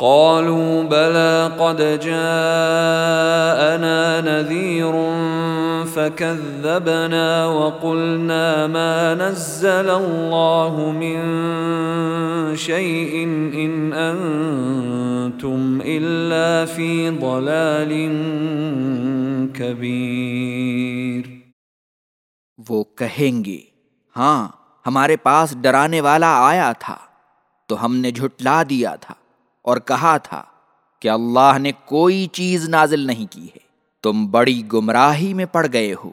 قالوا بلى قد جاءنا نذير فكذبنا وقلنا ما نزل الله من شيء ان انتم الا في ضلال كبير وہ کہیں گے ہاں ہمارے پاس ڈرانے والا آیا تھا، تو ہم نے جھٹلا دیا تھا۔ اور کہا تھا کہ اللہ نے کوئی چیز نازل نہیں کی ہے۔ تم بڑی گمراہی میں پڑ گئے ہو۔